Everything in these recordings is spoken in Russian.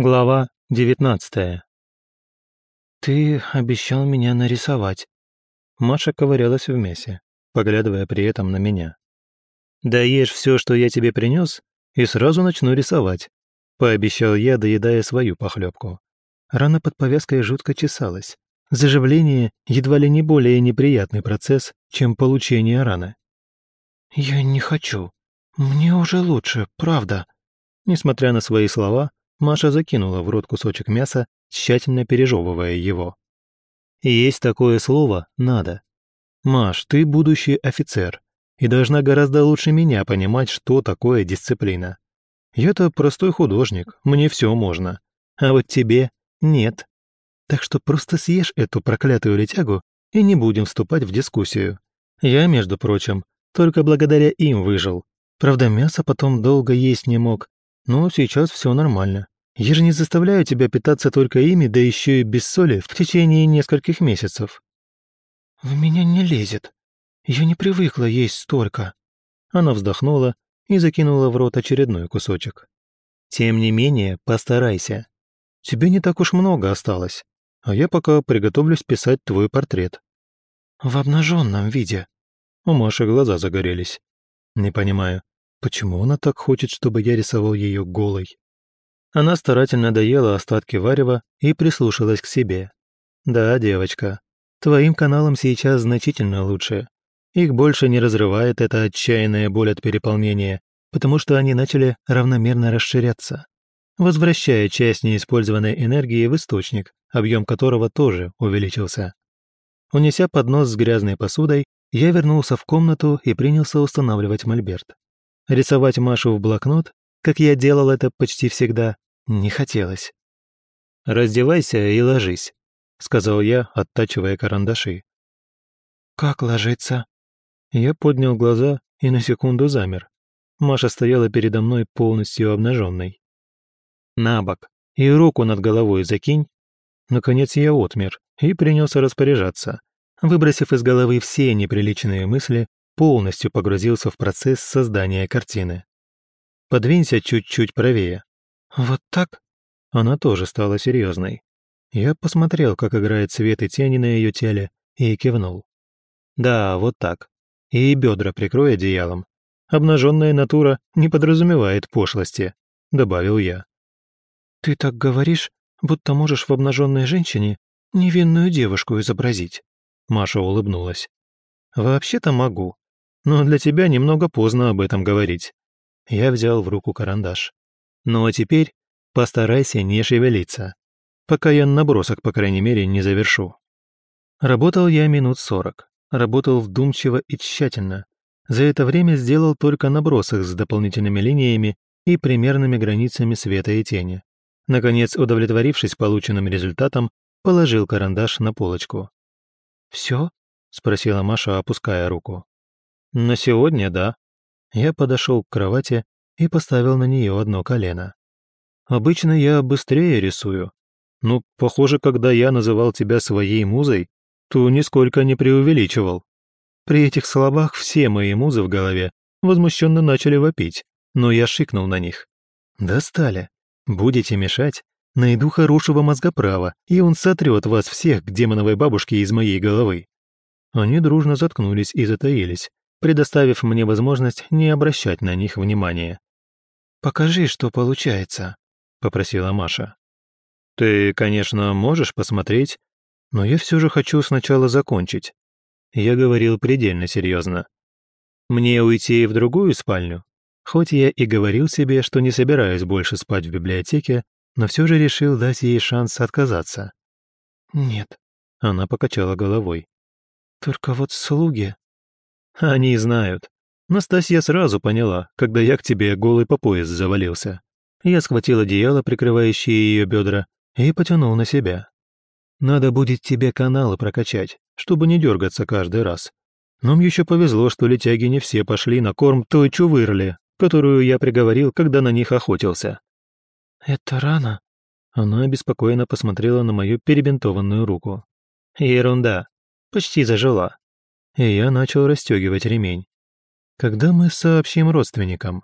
Глава девятнадцатая. «Ты обещал меня нарисовать». Маша ковырялась в мясе, поглядывая при этом на меня. «Да ешь все, что я тебе принес, и сразу начну рисовать», пообещал я, доедая свою похлебку. Рана под повязкой жутко чесалась. Заживление едва ли не более неприятный процесс, чем получение раны. «Я не хочу. Мне уже лучше, правда». Несмотря на свои слова, Маша закинула в рот кусочек мяса, тщательно пережевывая его. «Есть такое слово «надо». Маш, ты будущий офицер и должна гораздо лучше меня понимать, что такое дисциплина. Я-то простой художник, мне все можно, а вот тебе нет. Так что просто съешь эту проклятую летягу и не будем вступать в дискуссию. Я, между прочим, только благодаря им выжил. Правда, мясо потом долго есть не мог, но сейчас все нормально. Я же не заставляю тебя питаться только ими, да еще и без соли в течение нескольких месяцев». «В меня не лезет. Я не привыкла есть столько». Она вздохнула и закинула в рот очередной кусочек. «Тем не менее, постарайся. Тебе не так уж много осталось, а я пока приготовлюсь писать твой портрет». «В обнаженном виде». У Маши глаза загорелись. «Не понимаю, Почему она так хочет, чтобы я рисовал ее голой? Она старательно доела остатки варева и прислушалась к себе. «Да, девочка, твоим каналам сейчас значительно лучше. Их больше не разрывает эта отчаянная боль от переполнения, потому что они начали равномерно расширяться, возвращая часть неиспользованной энергии в источник, объем которого тоже увеличился. Унеся поднос с грязной посудой, я вернулся в комнату и принялся устанавливать мольберт. Рисовать Машу в блокнот, как я делал это почти всегда, не хотелось. «Раздевайся и ложись», — сказал я, оттачивая карандаши. «Как ложиться?» Я поднял глаза и на секунду замер. Маша стояла передо мной полностью обнаженной. «На бок и руку над головой закинь». Наконец я отмер и принялся распоряжаться, выбросив из головы все неприличные мысли полностью погрузился в процесс создания картины. «Подвинься чуть-чуть правее». «Вот так?» Она тоже стала серьезной. Я посмотрел, как играет свет и тени на ее теле, и кивнул. «Да, вот так. И бедра прикрой одеялом. Обнаженная натура не подразумевает пошлости», — добавил я. «Ты так говоришь, будто можешь в обнаженной женщине невинную девушку изобразить», — Маша улыбнулась. «Вообще-то могу, но для тебя немного поздно об этом говорить». Я взял в руку карандаш. «Ну а теперь постарайся не шевелиться, пока я набросок, по крайней мере, не завершу». Работал я минут сорок. Работал вдумчиво и тщательно. За это время сделал только набросок с дополнительными линиями и примерными границами света и тени. Наконец, удовлетворившись полученным результатом, положил карандаш на полочку. «Все?» — спросила Маша, опуская руку. На сегодня да. Я подошел к кровати и поставил на нее одно колено. Обычно я быстрее рисую. Ну, похоже, когда я называл тебя своей музой, то нисколько не преувеличивал. При этих словах все мои музы в голове возмущенно начали вопить, но я шикнул на них. «Достали. Будете мешать? Найду хорошего мозгоправа, и он сотрет вас всех к демоновой бабушке из моей головы». Они дружно заткнулись и затаились, предоставив мне возможность не обращать на них внимания. «Покажи, что получается», — попросила Маша. «Ты, конечно, можешь посмотреть, но я все же хочу сначала закончить». Я говорил предельно серьезно. «Мне уйти в другую спальню?» Хоть я и говорил себе, что не собираюсь больше спать в библиотеке, но все же решил дать ей шанс отказаться. «Нет», — она покачала головой. «Только вот слуги...» Они знают. Настасья сразу поняла, когда я к тебе голый по пояс завалился. Я схватил одеяло, прикрывающее ее бедра, и потянул на себя. Надо будет тебе каналы прокачать, чтобы не дергаться каждый раз. Нам еще повезло, что летяги не все пошли на корм той чувырли, которую я приговорил, когда на них охотился. «Это рано?» Она обеспокоенно посмотрела на мою перебинтованную руку. «Ерунда. Почти зажила и я начал расстегивать ремень. «Когда мы сообщим родственникам?»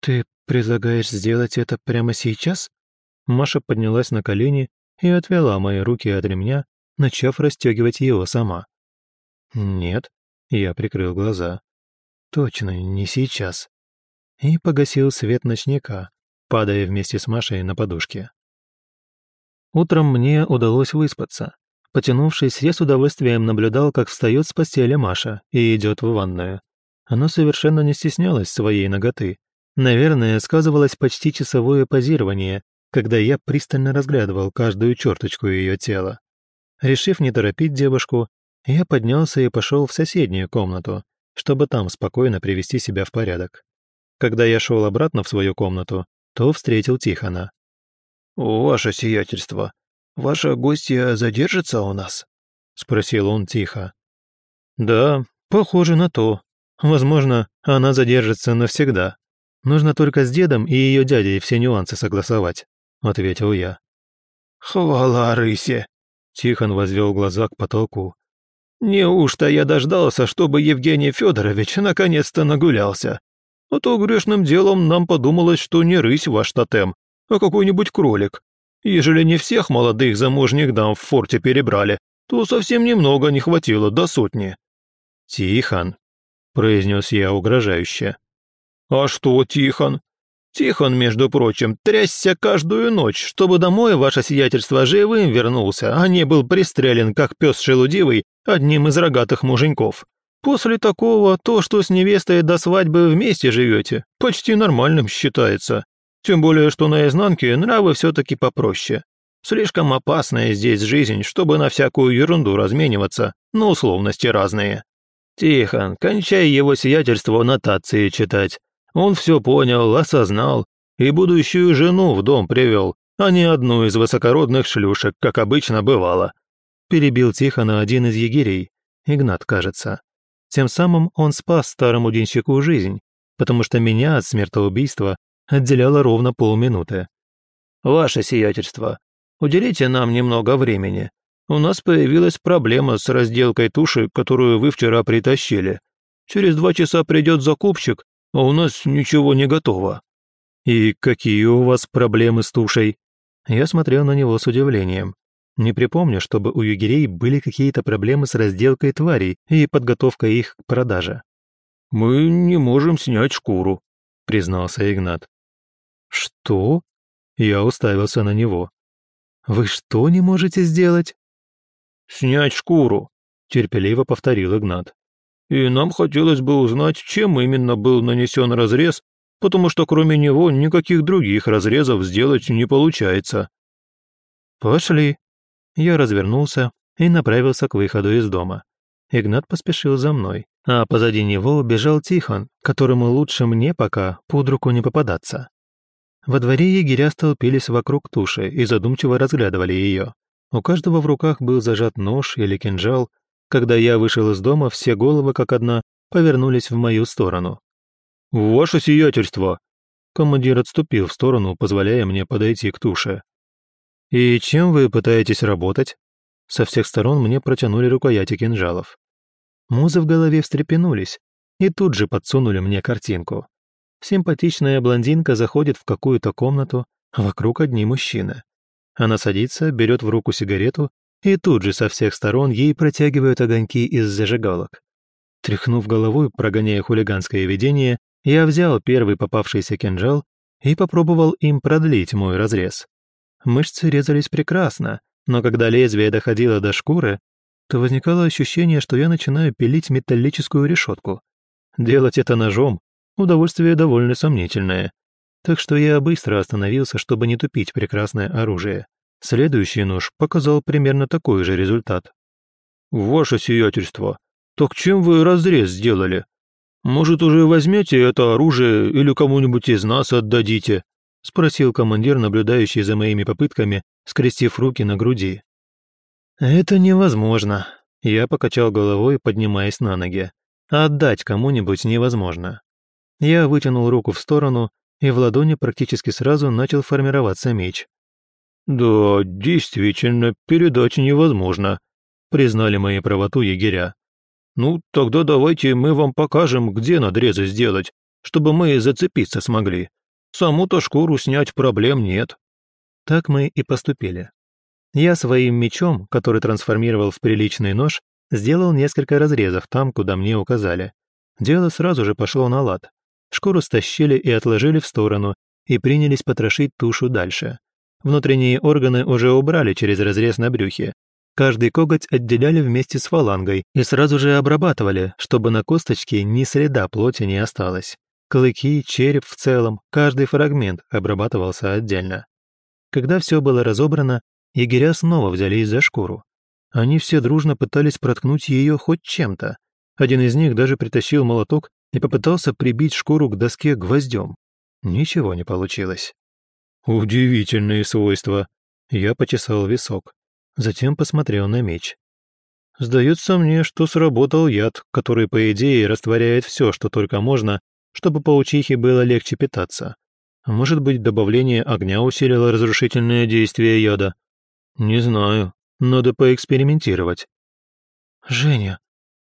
«Ты предлагаешь сделать это прямо сейчас?» Маша поднялась на колени и отвела мои руки от ремня, начав расстегивать его сама. «Нет», — я прикрыл глаза. «Точно, не сейчас». И погасил свет ночника, падая вместе с Машей на подушке. Утром мне удалось выспаться. Потянувшись, я с удовольствием наблюдал, как встает с постели Маша и идет в ванную. Она совершенно не стеснялась своей ноготы. Наверное, сказывалось почти часовое позирование, когда я пристально разглядывал каждую черточку ее тела. Решив не торопить девушку, я поднялся и пошел в соседнюю комнату, чтобы там спокойно привести себя в порядок. Когда я шел обратно в свою комнату, то встретил Тихона. «Ваше сиятельство, ваша гостья задержится у нас?» — спросил он тихо. «Да, похоже на то. Возможно, она задержится навсегда. Нужно только с дедом и ее дядей все нюансы согласовать», — ответил я. «Хвала рысе!» — Тихон возвел глаза к потолку. «Неужто я дождался, чтобы Евгений Федорович наконец-то нагулялся? А то грешным делом нам подумалось, что не рысь ваш тотем, а какой-нибудь кролик. Ежели не всех молодых замужних дам в форте перебрали, то совсем немного не хватило до сотни». «Тихон», — произнес я угрожающе. «А что, Тихон? Тихон, между прочим, трясся каждую ночь, чтобы домой ваше сиятельство живым вернулся, а не был пристрелен, как пес шелудивый, одним из рогатых муженьков. После такого то, что с невестой до свадьбы вместе живете, почти нормальным считается. Тем более, что на изнанке нравы все-таки попроще. Слишком опасная здесь жизнь, чтобы на всякую ерунду размениваться, на условности разные. Тихон, кончай его сиятельство нотации читать, он все понял, осознал и будущую жену в дом привел, а не одну из высокородных шлюшек, как обычно бывало. Перебил Тихона один из егерей, Игнат, кажется. Тем самым он спас старому денщику жизнь, потому что меня от смертоубийства отделяло ровно полминуты. «Ваше сиятельство, уделите нам немного времени. У нас появилась проблема с разделкой туши, которую вы вчера притащили. Через два часа придет закупщик а у нас ничего не готово». «И какие у вас проблемы с тушей?» Я смотрел на него с удивлением. Не припомню, чтобы у югерей были какие-то проблемы с разделкой тварей и подготовкой их к продаже. «Мы не можем снять шкуру», — признался Игнат. «Что?» Я уставился на него. «Вы что не можете сделать?» «Снять шкуру», — терпеливо повторил Игнат и нам хотелось бы узнать, чем именно был нанесен разрез, потому что кроме него никаких других разрезов сделать не получается». «Пошли». Я развернулся и направился к выходу из дома. Игнат поспешил за мной, а позади него бежал Тихон, которому лучше мне пока под руку не попадаться. Во дворе егеря столпились вокруг туши и задумчиво разглядывали ее. У каждого в руках был зажат нож или кинжал, когда я вышел из дома, все головы, как одна, повернулись в мою сторону. «Ваше сиятельство!» Командир отступил в сторону, позволяя мне подойти к туше. «И чем вы пытаетесь работать?» Со всех сторон мне протянули рукояти кинжалов. Музы в голове встрепенулись и тут же подсунули мне картинку. Симпатичная блондинка заходит в какую-то комнату, а вокруг одни мужчины. Она садится, берет в руку сигарету и тут же со всех сторон ей протягивают огоньки из зажигалок. Тряхнув головой, прогоняя хулиганское видение, я взял первый попавшийся кинжал и попробовал им продлить мой разрез. Мышцы резались прекрасно, но когда лезвие доходило до шкуры, то возникало ощущение, что я начинаю пилить металлическую решетку. Делать это ножом – удовольствие довольно сомнительное. Так что я быстро остановился, чтобы не тупить прекрасное оружие. Следующий нож показал примерно такой же результат. «Ваше сиятельство, так чем вы разрез сделали? Может, уже возьмете это оружие или кому-нибудь из нас отдадите?» — спросил командир, наблюдающий за моими попытками, скрестив руки на груди. «Это невозможно», — я покачал головой, поднимаясь на ноги. «Отдать кому-нибудь невозможно». Я вытянул руку в сторону, и в ладони практически сразу начал формироваться меч. «Да, действительно, передать невозможно», — признали мои правоту егеря. «Ну, тогда давайте мы вам покажем, где надрезы сделать, чтобы мы зацепиться смогли. Саму-то шкуру снять проблем нет». Так мы и поступили. Я своим мечом, который трансформировал в приличный нож, сделал несколько разрезов там, куда мне указали. Дело сразу же пошло на лад. Шкуру стащили и отложили в сторону, и принялись потрошить тушу дальше. Внутренние органы уже убрали через разрез на брюхе. Каждый коготь отделяли вместе с фалангой и сразу же обрабатывали, чтобы на косточке ни следа плоти не осталось. Клыки, череп в целом, каждый фрагмент обрабатывался отдельно. Когда все было разобрано, егеря снова взялись за шкуру. Они все дружно пытались проткнуть ее хоть чем-то. Один из них даже притащил молоток и попытался прибить шкуру к доске гвоздем. Ничего не получилось. «Удивительные свойства!» Я почесал висок. Затем посмотрел на меч. Сдается мне, что сработал яд, который, по идее, растворяет все, что только можно, чтобы паучихе было легче питаться. Может быть, добавление огня усилило разрушительное действие яда? Не знаю, надо поэкспериментировать. «Женя,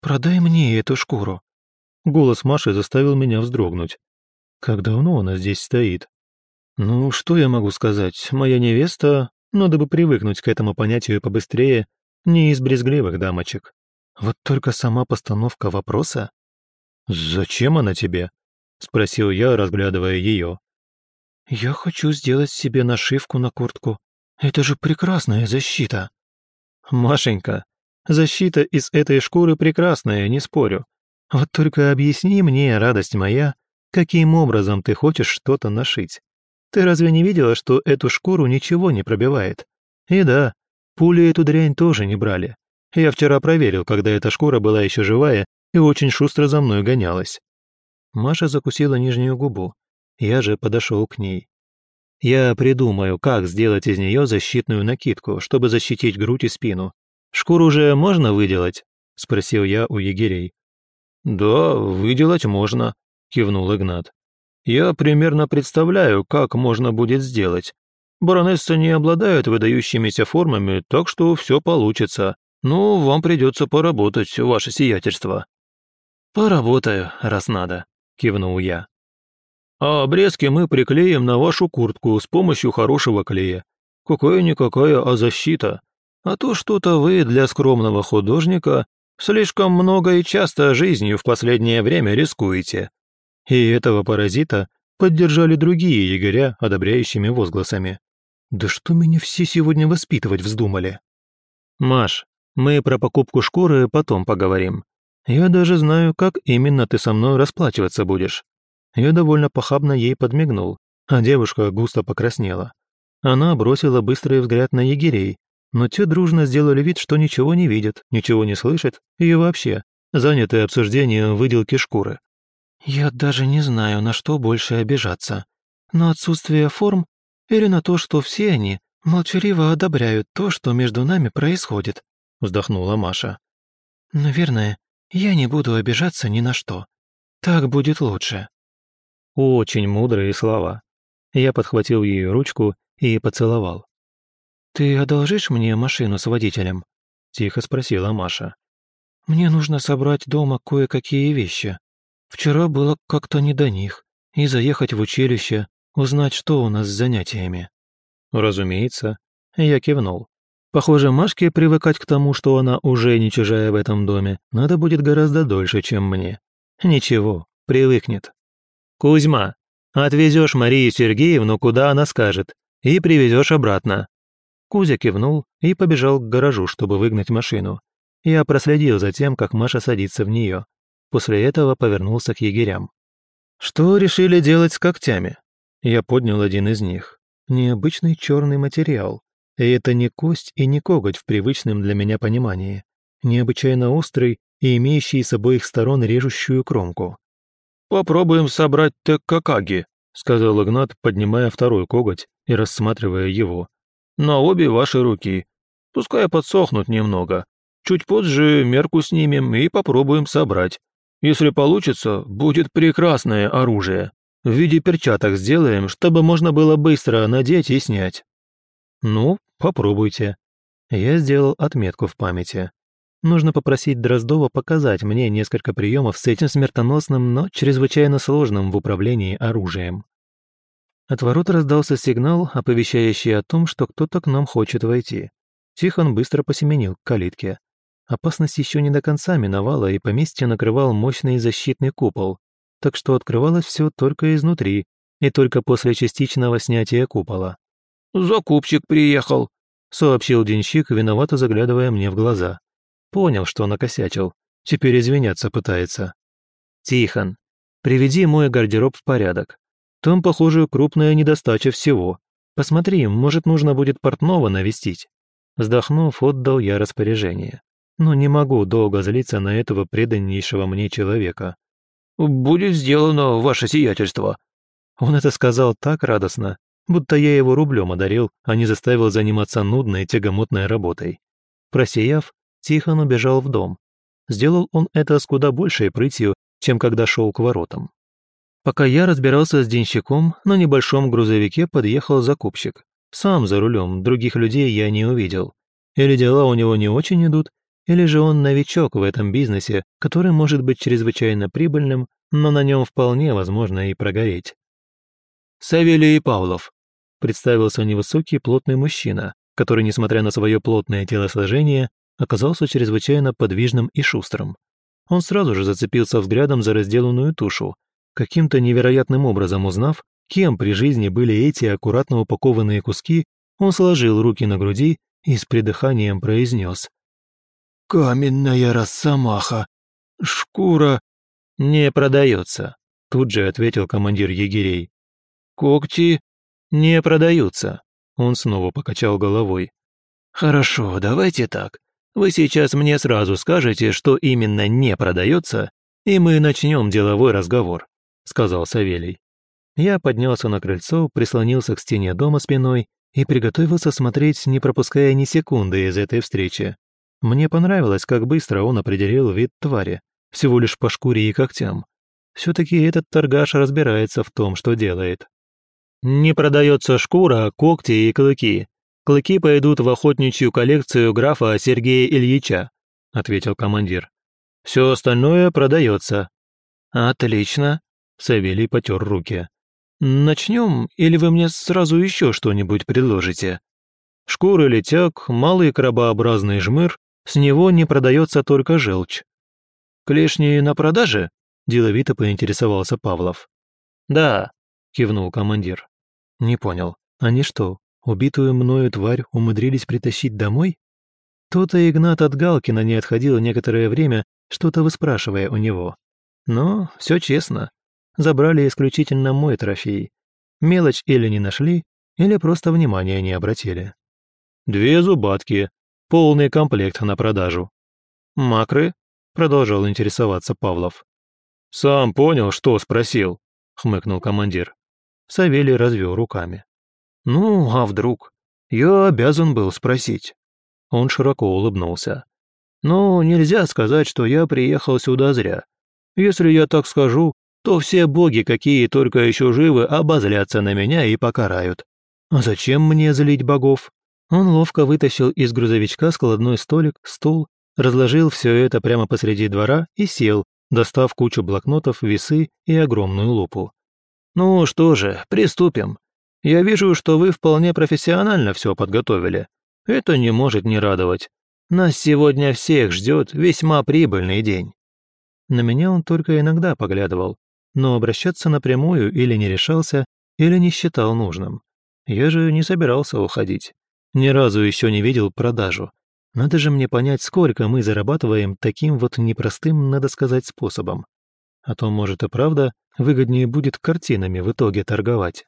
продай мне эту шкуру». Голос Маши заставил меня вздрогнуть. Как давно она здесь стоит? Ну, что я могу сказать? Моя невеста, надо бы привыкнуть к этому понятию побыстрее, не из брезгливых дамочек. Вот только сама постановка вопроса. «Зачем она тебе?» — спросил я, разглядывая ее. «Я хочу сделать себе нашивку на куртку. Это же прекрасная защита!» «Машенька, защита из этой шкуры прекрасная, не спорю. Вот только объясни мне, радость моя, каким образом ты хочешь что-то нашить. Ты разве не видела, что эту шкуру ничего не пробивает? И да, пули эту дрянь тоже не брали. Я вчера проверил, когда эта шкура была еще живая и очень шустро за мной гонялась. Маша закусила нижнюю губу. Я же подошел к ней. Я придумаю, как сделать из нее защитную накидку, чтобы защитить грудь и спину. Шкуру уже можно выделать? Спросил я у егерей. Да, выделать можно, кивнул Игнат. Я примерно представляю, как можно будет сделать. Баронесса не обладает выдающимися формами, так что все получится. Но вам придется поработать, ваше сиятельство». «Поработаю, раз надо», — кивнул я. «А обрезки мы приклеим на вашу куртку с помощью хорошего клея. Какая-никакая, а защита. А то что-то вы для скромного художника слишком много и часто жизнью в последнее время рискуете. И этого паразита поддержали другие егеря одобряющими возгласами. «Да что меня все сегодня воспитывать вздумали?» «Маш, мы про покупку шкуры потом поговорим. Я даже знаю, как именно ты со мной расплачиваться будешь». Я довольно похабно ей подмигнул, а девушка густо покраснела. Она бросила быстрый взгляд на егерей, но те дружно сделали вид, что ничего не видят, ничего не слышат и вообще заняты обсуждением выделки шкуры. Я даже не знаю, на что больше обижаться. На отсутствие форм или на то, что все они молчаливо одобряют то, что между нами происходит», — вздохнула Маша. «Наверное, я не буду обижаться ни на что. Так будет лучше». Очень мудрые слова. Я подхватил ее ручку и поцеловал. «Ты одолжишь мне машину с водителем?» — тихо спросила Маша. «Мне нужно собрать дома кое-какие вещи. Вчера было как-то не до них. И заехать в училище, узнать, что у нас с занятиями. Разумеется. Я кивнул. Похоже, Машке привыкать к тому, что она уже не чужая в этом доме, надо будет гораздо дольше, чем мне. Ничего, привыкнет. Кузьма, отвезешь Марию Сергеевну, куда она скажет, и привезешь обратно. Кузя кивнул и побежал к гаражу, чтобы выгнать машину. Я проследил за тем, как Маша садится в нее. После этого повернулся к егерям. «Что решили делать с когтями?» Я поднял один из них. Необычный черный материал. И это не кость и не коготь в привычном для меня понимании. Необычайно острый и имеющий с обоих сторон режущую кромку. «Попробуем собрать теккакаги», — сказал Игнат, поднимая второй коготь и рассматривая его. «На обе ваши руки. Пускай подсохнут немного. Чуть позже мерку снимем и попробуем собрать. Если получится, будет прекрасное оружие. В виде перчаток сделаем, чтобы можно было быстро надеть и снять». «Ну, попробуйте». Я сделал отметку в памяти. Нужно попросить Дроздова показать мне несколько приемов с этим смертоносным, но чрезвычайно сложным в управлении оружием. От ворот раздался сигнал, оповещающий о том, что кто-то к нам хочет войти. Тихон быстро посеменил к калитке. Опасность еще не до конца миновала, и поместье накрывал мощный защитный купол, так что открывалось все только изнутри и только после частичного снятия купола. «Закупщик приехал», — сообщил денщик, виновато заглядывая мне в глаза. Понял, что накосячил. Теперь извиняться пытается. «Тихон, приведи мой гардероб в порядок. Там, похоже, крупная недостача всего. Посмотри, может, нужно будет портного навестить». Вздохнув, отдал я распоряжение. Но не могу долго злиться на этого преданнейшего мне человека. «Будет сделано, ваше сиятельство». Он это сказал так радостно, будто я его рублем одарил, а не заставил заниматься нудной тягомотной работой. Просияв, Тихон убежал в дом. Сделал он это с куда большей прытью, чем когда шел к воротам. Пока я разбирался с денщиком, на небольшом грузовике подъехал закупщик. Сам за рулем, других людей я не увидел. Или дела у него не очень идут, или же он новичок в этом бизнесе, который может быть чрезвычайно прибыльным, но на нем вполне возможно и прогореть. «Савелий Павлов», — представился невысокий плотный мужчина, который, несмотря на свое плотное телосложение, оказался чрезвычайно подвижным и шустрым. Он сразу же зацепился взглядом за разделанную тушу, каким-то невероятным образом узнав, кем при жизни были эти аккуратно упакованные куски, он сложил руки на груди и с придыханием произнес. «Каменная росомаха! Шкура...» «Не продается», — тут же ответил командир егерей. «Когти...» «Не продаются», — он снова покачал головой. «Хорошо, давайте так. Вы сейчас мне сразу скажете, что именно не продается, и мы начнем деловой разговор», — сказал Савелий. Я поднялся на крыльцо, прислонился к стене дома спиной и приготовился смотреть, не пропуская ни секунды из этой встречи. Мне понравилось, как быстро он определил вид твари, всего лишь по шкуре и когтям. Все-таки этот торгаш разбирается в том, что делает. Не продается шкура, когти и клыки. Клыки пойдут в охотничью коллекцию графа Сергея Ильича», — ответил командир. «Все остальное продается». «Отлично», — Савелий потер руки. «Начнем, или вы мне сразу еще что-нибудь предложите?» Шкуры летяк, малый крабообразный жмыр, с него не продается только желчь. «Клешни на продаже?» – деловито поинтересовался Павлов. «Да», – кивнул командир. «Не понял, они что, Убитую мною тварь умудрились притащить домой? То-то Игнат от Галкина не отходил некоторое время, что-то выспрашивая у него. Но все честно. Забрали исключительно мой трофей. Мелочь или не нашли, или просто внимания не обратили. «Две зубатки. Полный комплект на продажу». «Макры?» — продолжал интересоваться Павлов. «Сам понял, что спросил», — хмыкнул командир. Савелий развел руками. «Ну, а вдруг? Я обязан был спросить». Он широко улыбнулся. «Ну, нельзя сказать, что я приехал сюда зря. Если я так скажу, то все боги, какие только еще живы, обозлятся на меня и покарают. А зачем мне злить богов?» Он ловко вытащил из грузовичка складной столик, стул, разложил все это прямо посреди двора и сел, достав кучу блокнотов, весы и огромную лупу. «Ну что же, приступим. Я вижу, что вы вполне профессионально все подготовили. Это не может не радовать. Нас сегодня всех ждет весьма прибыльный день». На меня он только иногда поглядывал, но обращаться напрямую или не решался, или не считал нужным. Я же не собирался уходить. Ни разу еще не видел продажу. Надо же мне понять, сколько мы зарабатываем таким вот непростым, надо сказать, способом. А то, может, и правда, выгоднее будет картинами в итоге торговать.